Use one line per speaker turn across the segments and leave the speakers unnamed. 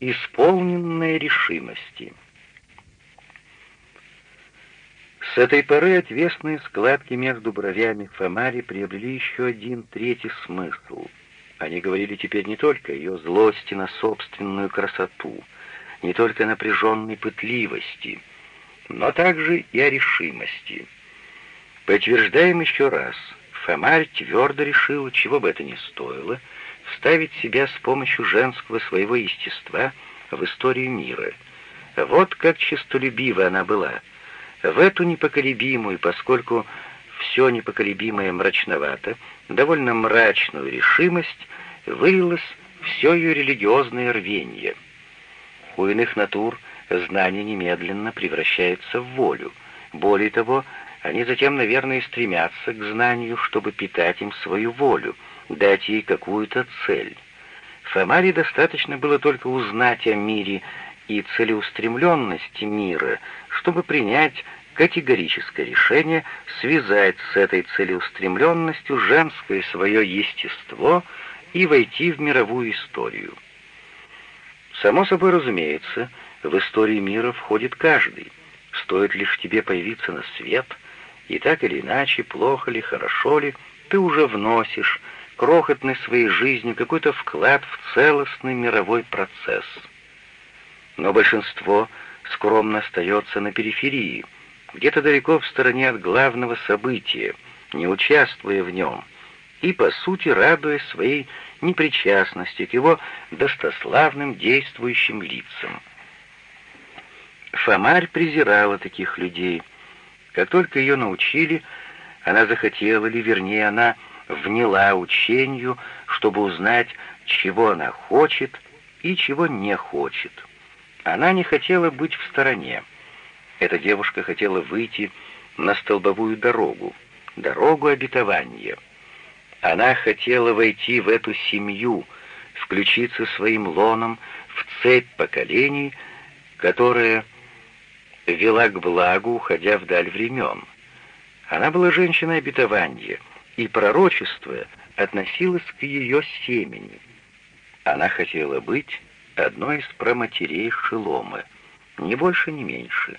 исполненная решимости. С этой поры отвесные складки между бровями Фомари приобрели еще один третий смысл. Они говорили теперь не только о ее злости на собственную красоту, не только о напряженной пытливости, но также и о решимости. Подтверждаем еще раз, Фомарь твердо решила, чего бы это ни стоило, вставить себя с помощью женского своего естества в историю мира. Вот как честолюбива она была. В эту непоколебимую, поскольку все непоколебимое мрачновато, довольно мрачную решимость вылилось все ее религиозное рвение. У иных натур знание немедленно превращается в волю. Более того, они затем, наверное, стремятся к знанию, чтобы питать им свою волю, дать ей какую-то цель. Фомаре достаточно было только узнать о мире и целеустремленности мира, чтобы принять категорическое решение связать с этой целеустремленностью женское свое естество и войти в мировую историю. Само собой разумеется, в истории мира входит каждый. Стоит лишь тебе появиться на свет, и так или иначе, плохо ли, хорошо ли, ты уже вносишь крохотной своей жизнью какой-то вклад в целостный мировой процесс. Но большинство скромно остается на периферии, где-то далеко в стороне от главного события, не участвуя в нем, и, по сути, радуясь своей непричастности к его достославным действующим лицам. Фомарь презирала таких людей. Как только ее научили, она захотела, или вернее, она вняла учению, чтобы узнать, чего она хочет и чего не хочет. Она не хотела быть в стороне. Эта девушка хотела выйти на столбовую дорогу, дорогу обетования. Она хотела войти в эту семью, включиться своим лоном в цепь поколений, которая вела к благу, уходя вдаль времен. Она была женщиной обетования, и пророчество относилось к ее семени. Она хотела быть одной из проматерей Шелома, ни больше, ни меньше.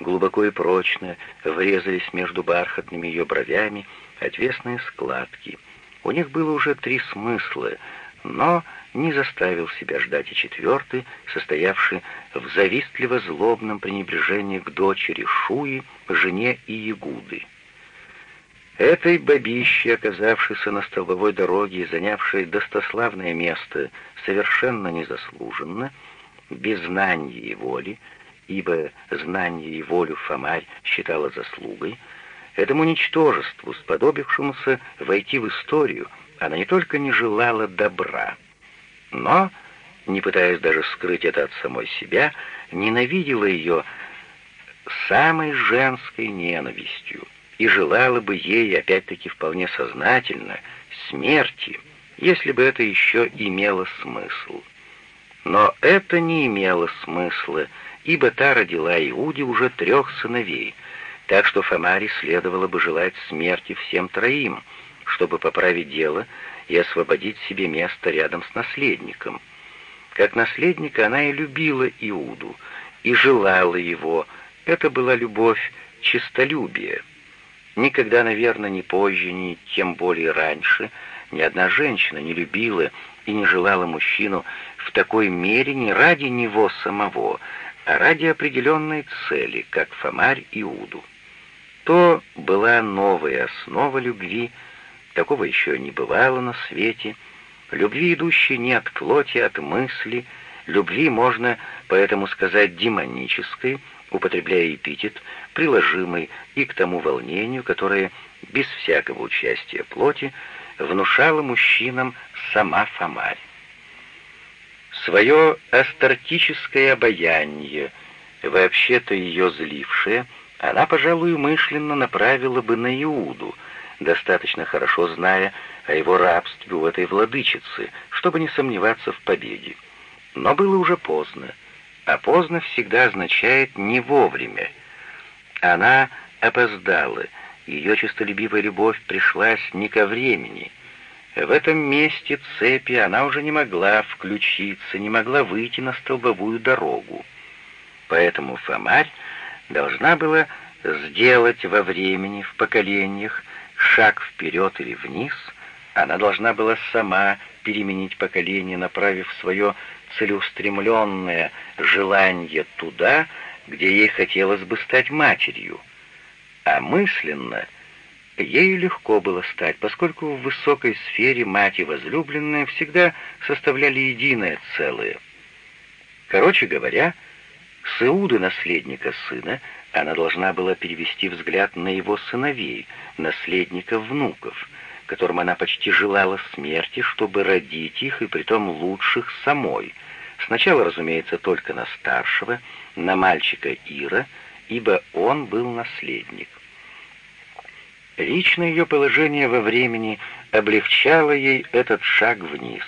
Глубоко и прочно врезались между бархатными ее бровями отвесные складки. У них было уже три смысла, но не заставил себя ждать и четвертый, состоявший в завистливо-злобном пренебрежении к дочери Шуи, жене и Ягуды. Этой бабище, оказавшейся на столбовой дороге и занявшей достославное место совершенно незаслуженно, без знания и воли, ибо знание и волю Фомарь считала заслугой, этому ничтожеству, сподобившемуся войти в историю, она не только не желала добра, но, не пытаясь даже скрыть это от самой себя, ненавидела ее самой женской ненавистью и желала бы ей, опять-таки вполне сознательно, смерти, если бы это еще имело смысл. Но это не имело смысла, ибо та родила Иуде уже трех сыновей, так что Фомаре следовало бы желать смерти всем троим, чтобы поправить дело и освободить себе место рядом с наследником. Как наследника она и любила Иуду, и желала его, это была любовь чистолюбия. Никогда, наверное, ни позже, ни тем более раньше, ни одна женщина не любила и не желала мужчину в такой мере не ради него самого, а ради определенной цели, как Фомарь Иуду. То была новая основа любви, такого еще не бывало на свете, любви, идущей не от плоти, а от мысли, любви можно поэтому сказать демонической, употребляя эпитет, приложимый и к тому волнению, которое без всякого участия плоти внушала мужчинам сама Фомарь. Свое астартическое обаяние, вообще-то ее злившее, она, пожалуй, мысленно направила бы на Иуду, достаточно хорошо зная о его рабстве у этой владычицы, чтобы не сомневаться в победе. Но было уже поздно а поздно всегда означает «не вовремя». Она опоздала, ее честолюбивая любовь пришлась не ко времени. В этом месте цепи она уже не могла включиться, не могла выйти на столбовую дорогу. Поэтому Фомарь должна была сделать во времени, в поколениях, шаг вперед или вниз, она должна была сама переменить поколение, направив свое целеустремленное желание туда, где ей хотелось бы стать матерью. А мысленно ей легко было стать, поскольку в высокой сфере мать и возлюбленная всегда составляли единое целое. Короче говоря, с Иуды, наследника сына, она должна была перевести взгляд на его сыновей, наследников внуков, которым она почти желала смерти, чтобы родить их, и притом лучших самой. Сначала, разумеется, только на старшего, на мальчика Ира, ибо он был наследник. Лично ее положение во времени облегчало ей этот шаг вниз.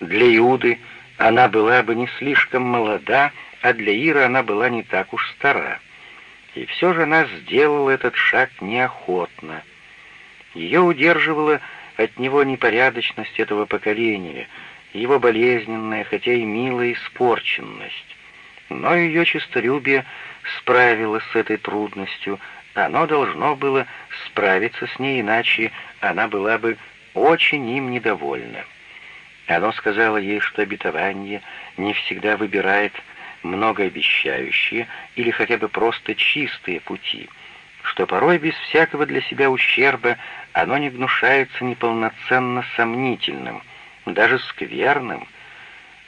Для Иуды она была бы не слишком молода, а для Иры она была не так уж стара. И все же она сделала этот шаг неохотно. Ее удерживала от него непорядочность этого поколения, его болезненная, хотя и милая испорченность. Но ее честолюбие справилось с этой трудностью, оно должно было справиться с ней, иначе она была бы очень им недовольна. Оно сказала ей, что обетование не всегда выбирает многообещающие или хотя бы просто чистые пути, что порой без всякого для себя ущерба оно не гнушается неполноценно сомнительным, даже скверным,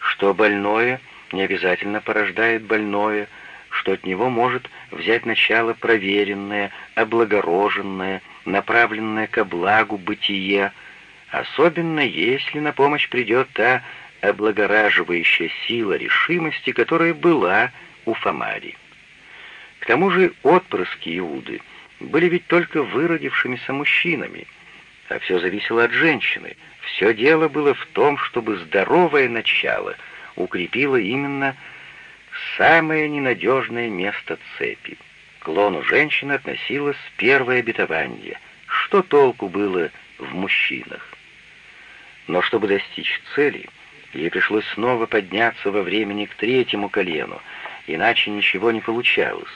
что больное не обязательно порождает больное, что от него может взять начало проверенное, облагороженное, направленное ко благу бытие, особенно если на помощь придет та облагораживающая сила решимости, которая была у Фомари. К тому же отпрыски Иуды были ведь только выродившимися мужчинами, а все зависело от женщины. Все дело было в том, чтобы здоровое начало укрепило именно самое ненадежное место цепи. К лону женщины относилось первое обетование. Что толку было в мужчинах? Но чтобы достичь цели — Ей пришлось снова подняться во времени к третьему колену, иначе ничего не получалось.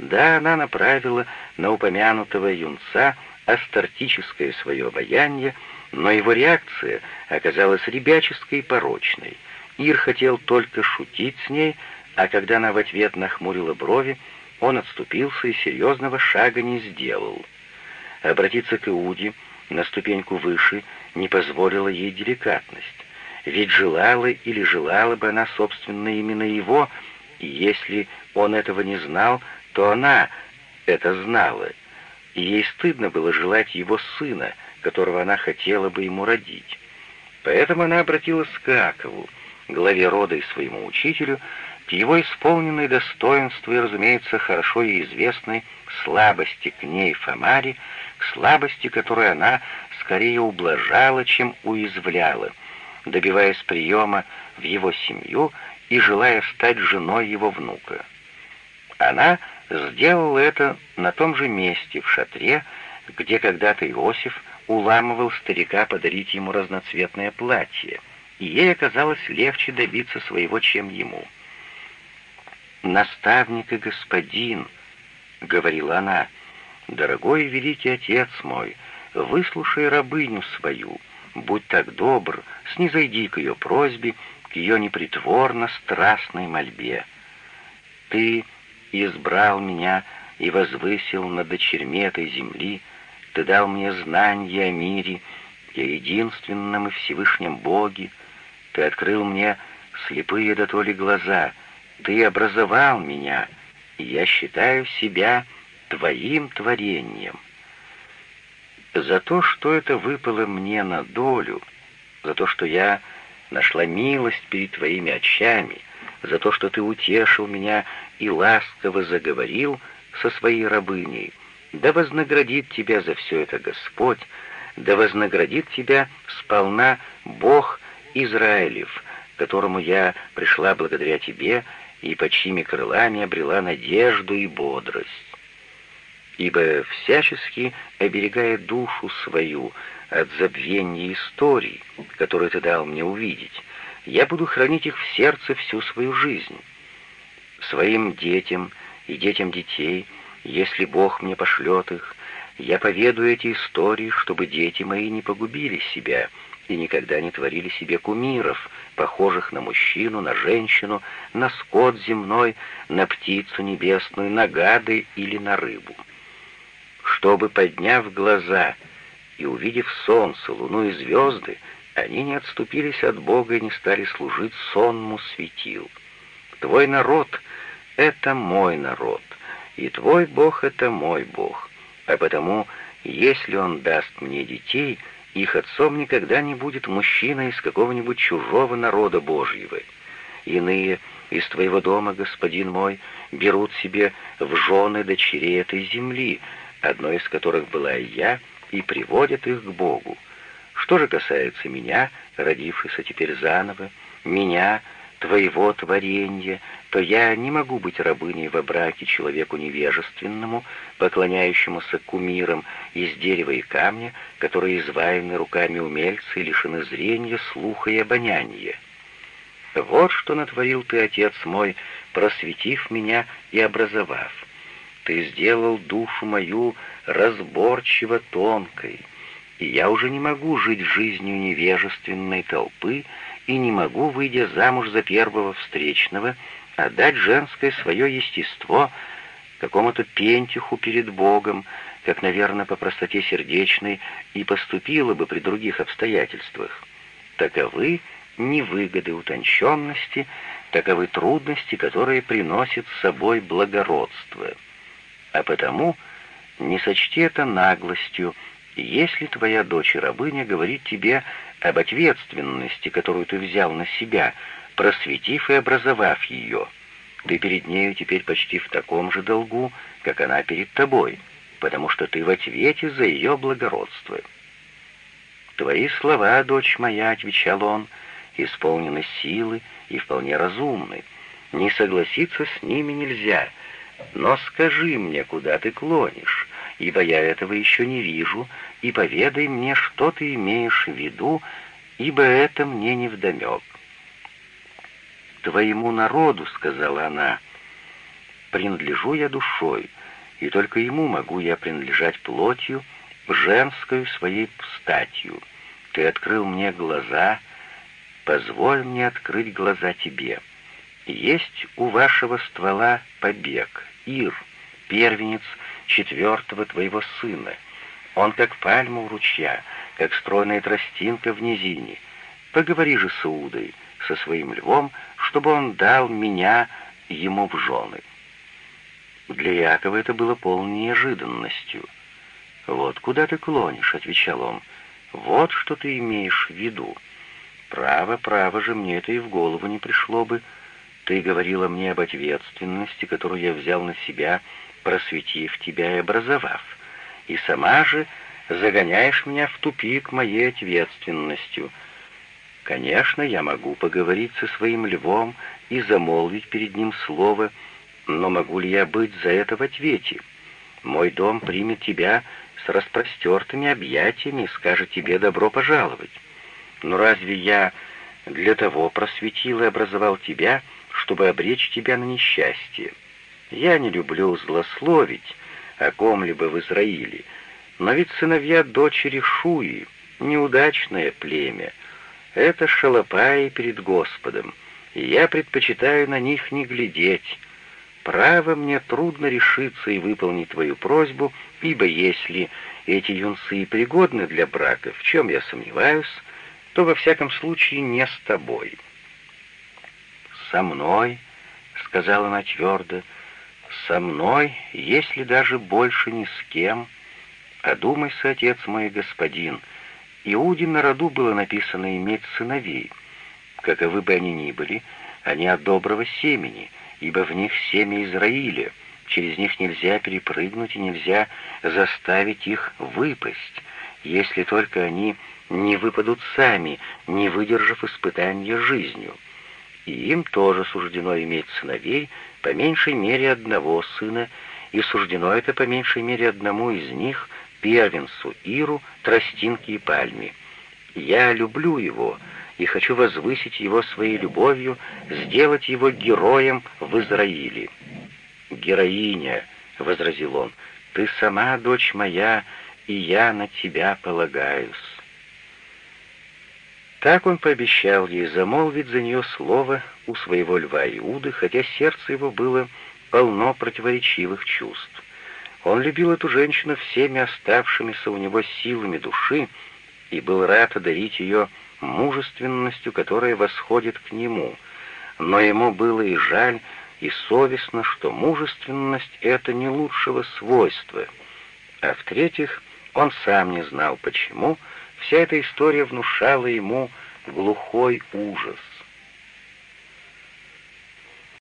Да, она направила на упомянутого юнца астартическое свое обаяние, но его реакция оказалась ребяческой и порочной. Ир хотел только шутить с ней, а когда она в ответ нахмурила брови, он отступился и серьезного шага не сделал. Обратиться к Иуде на ступеньку выше не позволила ей деликатность. Ведь желала или желала бы она, собственно, именно его, и если он этого не знал, то она это знала, и ей стыдно было желать его сына, которого она хотела бы ему родить. Поэтому она обратилась к Акову, главе рода и своему учителю, к его исполненной достоинству и, разумеется, хорошо ей известной слабости к ней Фомаре, к слабости, которую она скорее ублажала, чем уязвляла, добиваясь приема в его семью и желая стать женой его внука. Она сделала это на том же месте, в шатре, где когда-то Иосиф уламывал старика подарить ему разноцветное платье, и ей оказалось легче добиться своего, чем ему. «Наставник и господин», — говорила она, — «дорогой и великий отец мой, выслушай рабыню свою, будь так добр, снизойди к ее просьбе, к ее непритворно-страстной мольбе. Ты избрал меня и возвысил над дочерьми этой земли, ты дал мне знания о мире и о единственном и Всевышнем Боге, ты открыл мне слепые до то ли глаза, ты образовал меня, и я считаю себя твоим творением» за то, что это выпало мне на долю, за то, что я нашла милость перед твоими очами, за то, что ты утешил меня и ласково заговорил со своей рабыней. Да вознаградит тебя за все это Господь, да вознаградит тебя сполна Бог Израилев, которому я пришла благодаря тебе и под чьими крылами обрела надежду и бодрость ибо всячески оберегая душу свою, от забвения историй, которые ты дал мне увидеть. Я буду хранить их в сердце всю свою жизнь. Своим детям и детям детей, если Бог мне пошлет их, я поведу эти истории, чтобы дети мои не погубили себя и никогда не творили себе кумиров, похожих на мужчину, на женщину, на скот земной, на птицу небесную, на гады или на рыбу. Чтобы, подняв глаза и увидев солнце, луну и звезды, они не отступились от Бога и не стали служить сонму светил. Твой народ — это мой народ, и твой Бог — это мой Бог, а потому, если Он даст мне детей — их отцом никогда не будет мужчина из какого-нибудь чужого народа Божьего. Иные из твоего дома, господин мой, берут себе в жены дочерей этой земли, одной из которых была и я, и приводят их к Богу. Что же касается меня, родившейся теперь заново, меня, твоего творения, то я не могу быть рабыней во браке человеку невежественному, поклоняющемуся кумирам из дерева и камня, которые изваяны руками умельца и лишены зрения, слуха и обоняния. Вот что натворил ты, Отец мой, просветив меня и образовав. Ты сделал душу мою разборчиво тонкой, и я уже не могу жить жизнью невежественной толпы и не могу, выйдя замуж за первого встречного, отдать женское свое естество какому-то пентиху перед Богом, как, наверное, по простоте сердечной и поступило бы при других обстоятельствах. Таковы невыгоды утонченности, таковы трудности, которые приносят с собой благородство. А потому не сочти это наглостью, если твоя дочь-рабыня говорит тебе об ответственности, которую ты взял на себя, просветив и образовав ее. Ты перед нею теперь почти в таком же долгу, как она перед тобой, потому что ты в ответе за ее благородство. «Твои слова, дочь моя», — отвечал он, — «исполнены силы и вполне разумны. Не согласиться с ними нельзя, но скажи мне, куда ты клонишь, ибо я этого еще не вижу, и поведай мне, что ты имеешь в виду, ибо это мне невдомек». «Твоему народу», — сказала она, — «принадлежу я душой, и только ему могу я принадлежать плотью, женской своей статью. Ты открыл мне глаза, позволь мне открыть глаза тебе. Есть у вашего ствола побег, Ир, первенец четвертого твоего сына. Он как пальма у ручья, как стройная тростинка в низине. Поговори же с Иудой, со своим львом, чтобы он дал меня ему в жены. Для Якова это было полной неожиданностью. «Вот куда ты клонишь», — отвечал он. «Вот что ты имеешь в виду. Право, право же, мне это и в голову не пришло бы. Ты говорила мне об ответственности, которую я взял на себя, просветив тебя и образовав. И сама же загоняешь меня в тупик моей ответственностью. Конечно, я могу поговорить со своим львом и замолвить перед ним слово — но могу ли я быть за это в ответе? Мой дом примет тебя с распростертыми объятиями и скажет тебе добро пожаловать. Но разве я для того просветил и образовал тебя, чтобы обречь тебя на несчастье? Я не люблю злословить о ком-либо в Израиле, но ведь сыновья дочери Шуи — неудачное племя. Это шалопаи перед Господом, и я предпочитаю на них не глядеть, Право мне трудно решиться и выполнить твою просьбу, ибо если эти юнцы пригодны для брака, в чем я сомневаюсь, то во всяком случае не с тобой. «Со мной», — сказала она твердо, — «со мной, если даже больше ни с кем. Одумайся, отец мой господин, Иуде на роду было написано иметь сыновей. Каковы бы они ни были, они от доброго семени» ибо в них семя Израиля, через них нельзя перепрыгнуть и нельзя заставить их выпасть, если только они не выпадут сами, не выдержав испытания жизнью. И им тоже суждено иметь сыновей, по меньшей мере одного сына, и суждено это по меньшей мере одному из них, первенцу Иру, тростинке и пальме. Я люблю его и хочу возвысить его своей любовью, сделать его героем в Израиле. «Героиня», — возразил он, — «ты сама, дочь моя, и я на тебя полагаюсь». Так он пообещал ей замолвить за нее слово у своего льва Иуды, хотя сердце его было полно противоречивых чувств. Он любил эту женщину всеми оставшимися у него силами души и был рад одарить ее мужественностью, которая восходит к нему, но ему было и жаль, и совестно, что мужественность — это не лучшего свойства, а в-третьих, он сам не знал почему, вся эта история внушала ему глухой ужас.